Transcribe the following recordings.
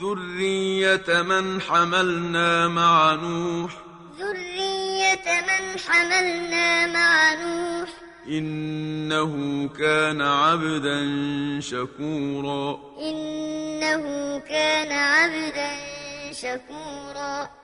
ذرية من حملنا مع نوح. ذرية من حملنا مع نوح. إنه كان عبدا شكورا. إنه كان عبدا شكورا.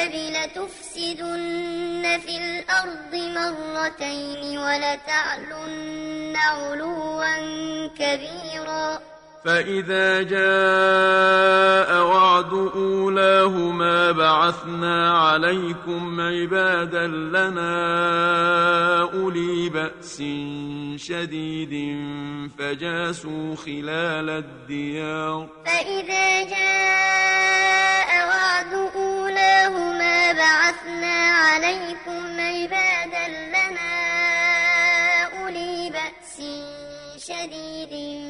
الكتاب لتفسدن في الأرض مرتين ولتعلن علوا كبيرا. فإذا جاء وعد أولاهما بعثنا عليكم عبادا لنا أولي بأس شديد فجاسوا خلال الديار فإذا جاء وعد أولاهما بعثنا عليكم عبادا لنا أولي بأس شديد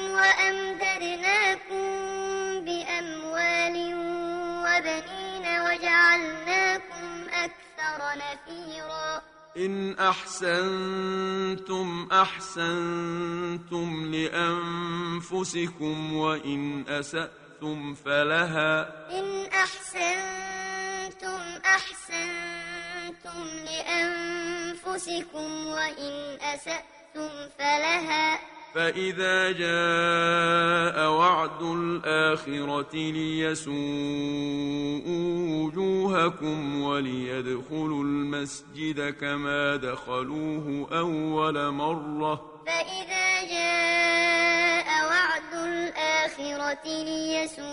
إن أحسنتم أحسنتم لأنفسكم وإن أسأتم فلها إن أحسنتم أحسنتم لأنفسكم وإن أسأتم فلها فإذا جاء وعد الآخرة ليسوءوا وجوهكم وليدخلوا المسجد كما دخلوه أول مرة فإذا جاء وعد الآخرة ليسوءوا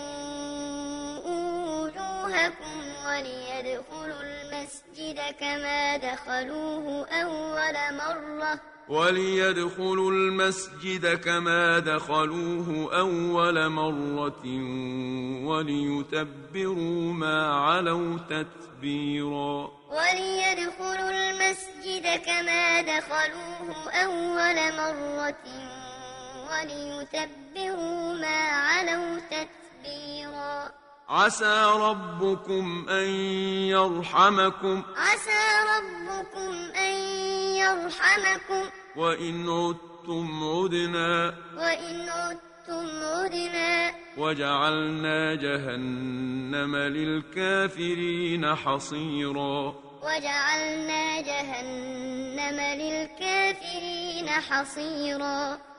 وجوهكم وليدخلوا المسجد كما دخلوه أول مرة وليدخلوا المسجد كما دخلوه أول مرة وليتبروا ما علوا تتبيرا. وليدخلوا المسجد كما دخلوه أول مرة وليتبروا ما علوا تتبيرا. عسى ربكم أن يرحمكم. عسى ربكم أن يرحمكم. وإن عدتم عدنا. وإن عدتم عدنا. وجعلنا جهنم للكافرين حصيرا. وجعلنا جهنم للكافرين حصيرا.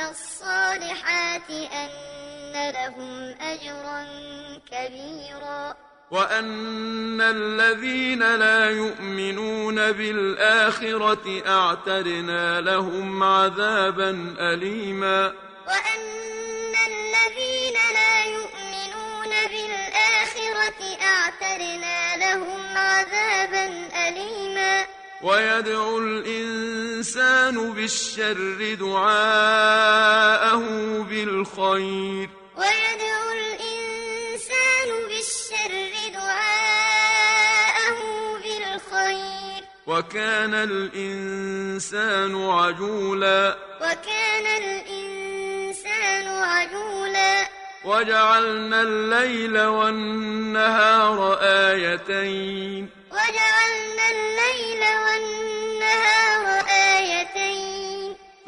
الصالحات أن لهم أجرا كبيرا وأن الذين لا يؤمنون بالآخرة أعتدنا لهم عذابا أليما وأن الذين لا يؤمنون بالآخرة أعتدنا لهم عذابا أليما ويدعو الإنسان بالشر دعاءه بالخير. ويدعو الإنسان بالشر دعاءه بالخير. وكان الإنسان عجولا. وكان الإنسان عجولا. وجعلنا الليل والنهار آيتين. وجعلنا الليل والنهار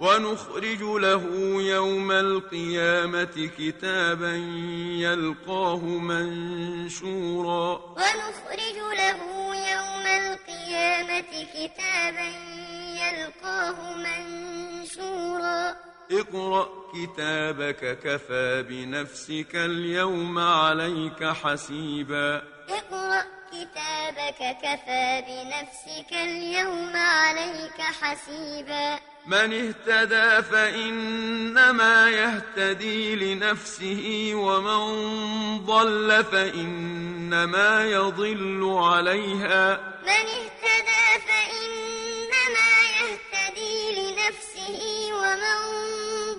ونخرج له يوم القيامة كتابا يلقاه منشورا. ونخرج له يوم القيامة كتابا يلقاه منشورا. اقرأ كتابك كفى بنفسك اليوم عليك حسيبا. اقرأ كتابك كفى بنفسك اليوم عليك حسيبا. من اهتدى فإنما يهتدي لنفسه ومن ضل فإنما يضل عليها. من اهتدى فإنما يهتدي لنفسه ومن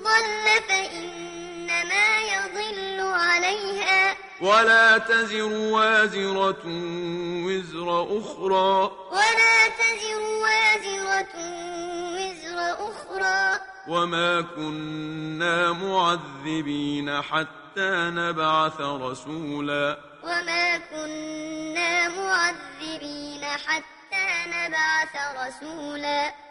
ضل فإنما يضل عليها. ولا تزر وازرة وزر أخرى. ولا تزر وازرة وزر أخرى. وما كنا معذبين حتى نبعث رسولا. وما كنا معذبين حتى نبعث رسولا.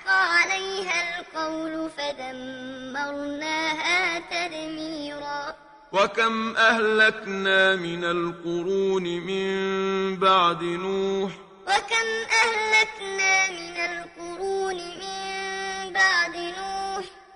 عليها القول فدمرناها تدميرا. وكم أهلكنا من القرون من بعد نوح. وكم أهلكنا من القرون من بعد نوح.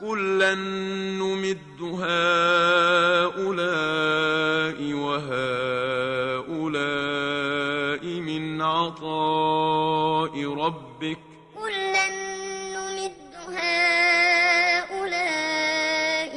كلا نمد هؤلاء وهؤلاء من عطاء ربك كلا نمد هؤلاء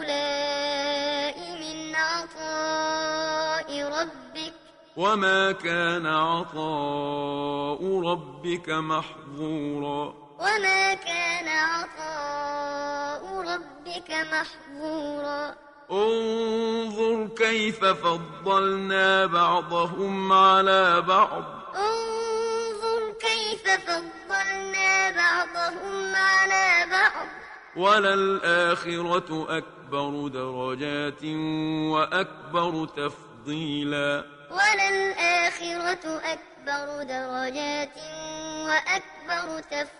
وهؤلاء من عطاء ربك وما كان عطاء ربك محظورا وما كان عطاء ربك محظورا. انظر كيف فضلنا بعضهم على بعض. انظر كيف فضلنا بعضهم على بعض. وللآخرة أكبر درجات وأكبر تفضيلا. وللآخرة أكبر درجات وأكبر تفضيلا.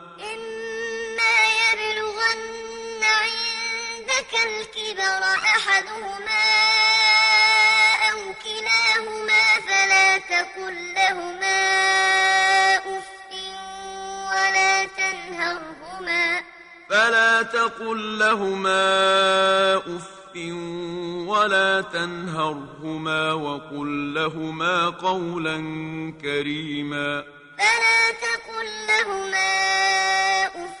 الكبر أحدهما أو كلاهما فلا تقل لهما أف ولا تنهرهما. فلا تقل لهما أف ولا تنهرهما وقل لهما قولا كريما. فلا تقل لهما أف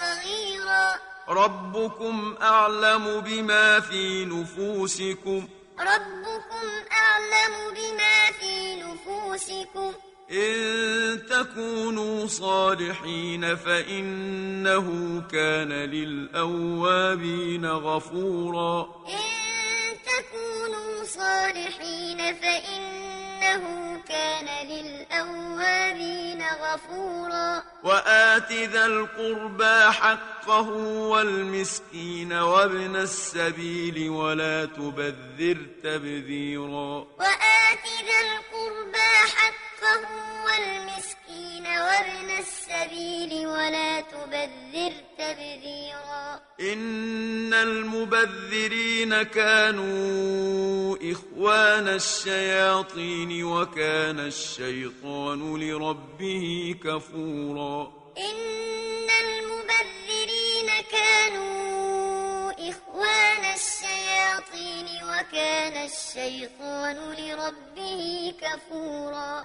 صغيرا. ربكم أعلم بما في نفوسكم. ربكم أعلم بما في نفوسكم. إن تكونوا صالحين فإنه كان للأوابين غفورا. إن تكونوا صالحين فإنه كان للأوابين غفورا. وآت ذا القربى حقه والمسكين وابن السبيل ولا تبذر تبذيرا. وآت ذا القربى حقه السبيل ولا تبذر تبذيرا. إن المبذرين كانوا إخوان الشياطين وكان الشيطان لربه كفورا. إن المبذرين كانوا إخوان الشياطين وكان الشيطان لربه كفورا.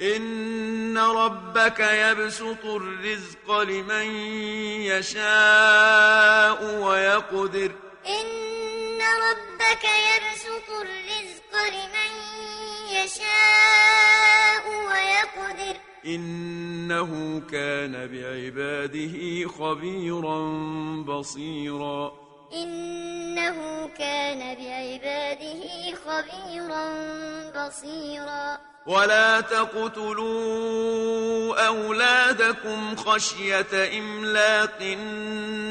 إن ربك يبسط الرزق لمن يشاء ويقدر إن ربك يبسط الرزق لمن يشاء ويقدر إنه كان بعباده خبيرا بصيرا إنه كان بعباده خبيرا بصيرا. ولا تقتلوا أولادكم خشية إملاق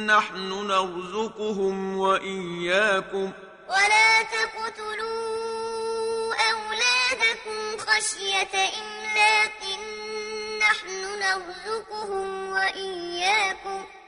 نحن نرزقهم وإياكم. ولا تقتلوا أولادكم خشية إملاق نحن نرزقهم وإياكم.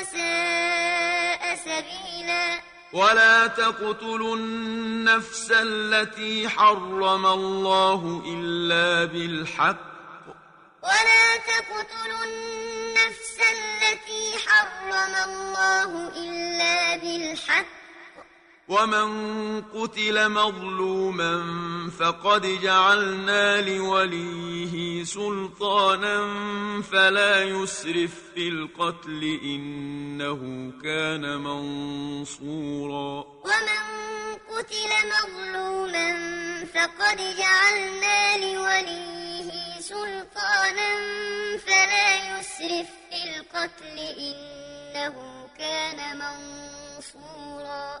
وساء سبيلا. ولا تقتلوا النفس التي حرم الله إلا بالحق. ولا تقتلوا النفس التي حرم الله إلا بالحق. ومن قتل مظلوما فقد جعلنا لوليه سلطانا فلا يسرف في القتل إنه كان منصورا ومن قتل مظلوما فقد جعلنا لوليه سلطانا فلا يسرف في القتل إنه كان منصورا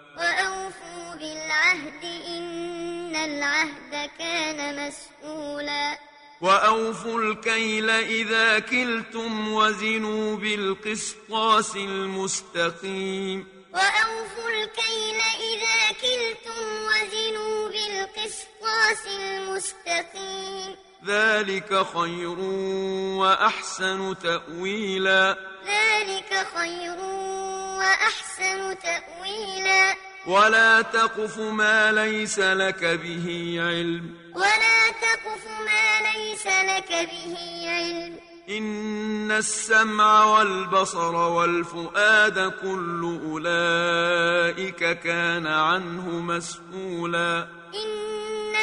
وأوفوا بالعهد إن العهد كان مسؤولا. وأوفوا الكيل إذا كلتم وزنوا بالقسطاس المستقيم. وأوفوا الكيل إذا كلتم وزنوا بالقسطاس المستقيم. ذلك خير وأحسن تأويلا. ذلك خير وأحسن تأويلا. ولا تقف ما ليس لك به علم. ولا تقف ما ليس لك به علم. إن السمع والبصر والفؤاد كل أولئك كان عنه مسؤولا. إن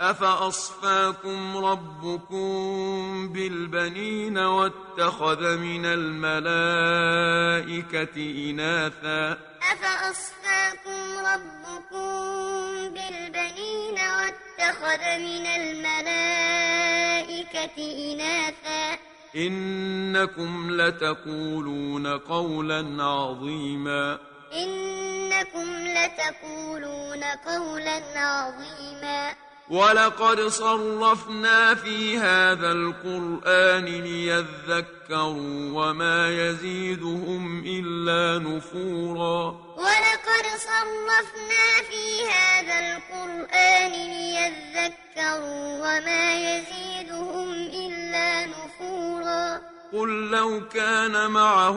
أفأصفاكم ربكم بالبنين واتخذ من الملائكة إناثا أفأصفاكم ربكم بالبنين واتخذ من الملائكة إناثا إنكم لتقولون قولا عظيما إنكم لتقولون قولا عظيما ولقد صرفنا في هذا القرآن ليذكروا وما يزيدهم إلا نفورا. ولقد صرفنا في هذا القرآن ليذكروا وما يزيدهم إلا نفورا. قل لو كان معه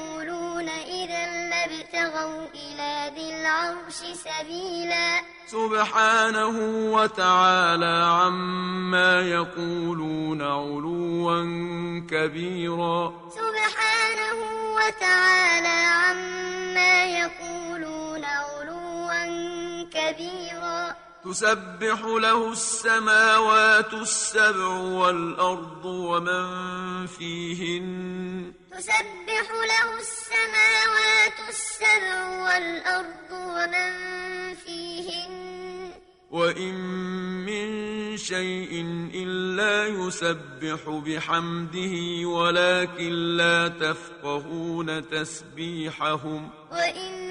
لابتغوا إلى ذي العرش سبيلا. سبحانه وتعالى عما يقولون علوا كبيرا. سبحانه وتعالى عما يقولون علوا كبيرا. تسبح له السماوات السبع والأرض ومن فيهن تسبح له السماوات السبع والأرض ومن فيهن وإن من شيء إلا يسبح بحمده ولكن لا تفقهون تسبيحهم. وإن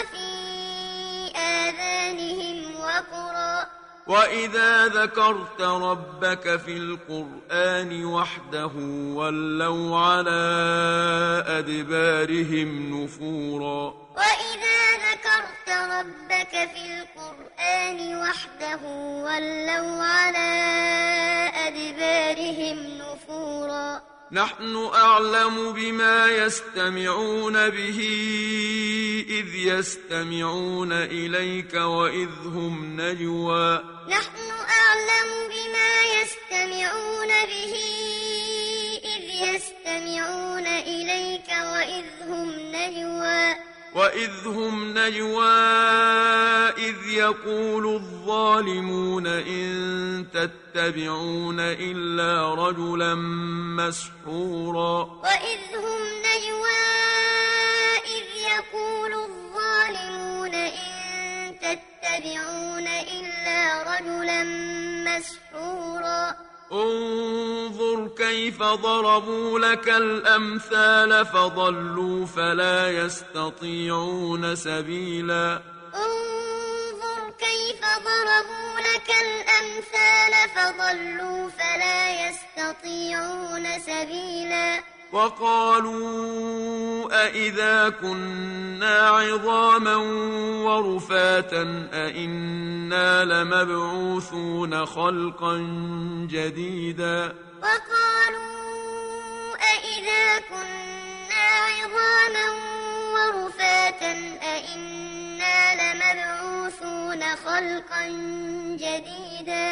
وفي آذانهم وقرا. وإذا ذكرت ربك في القرآن وحده ولوا على أدبارهم نفورا. وإذا ذكرت ربك في القرآن وحده ولوا على أدبارهم نفورا. نحن أعلم بما يستمعون به إذ يستمعون إليك وإذ هم نجوى. نحن أعلم بما يستمعون به إذ يستمعون إليك وإذ هم نجوى. وإذ هم نجوى إذ يقول الظالمون إن تتبعون إلا رجلا مسحورا. وإذ هم نجوى إذ يقول الظالمون إن تتبعون إلا رجلا مسحورا. انظر كيف ضربوا لك الأمثال فضلوا فلا يستطيعون سبيلا. انظر ضربوا لك الأمثال فضلوا فلا يستطيعون سبيلا. وقالوا أإذا كنا عظاما ورفاتا أإنا لمبعوثون خلقا جديدا. وقالوا أإذا كنا عظاما ورفاتا لمبعوثون خلقا جديدا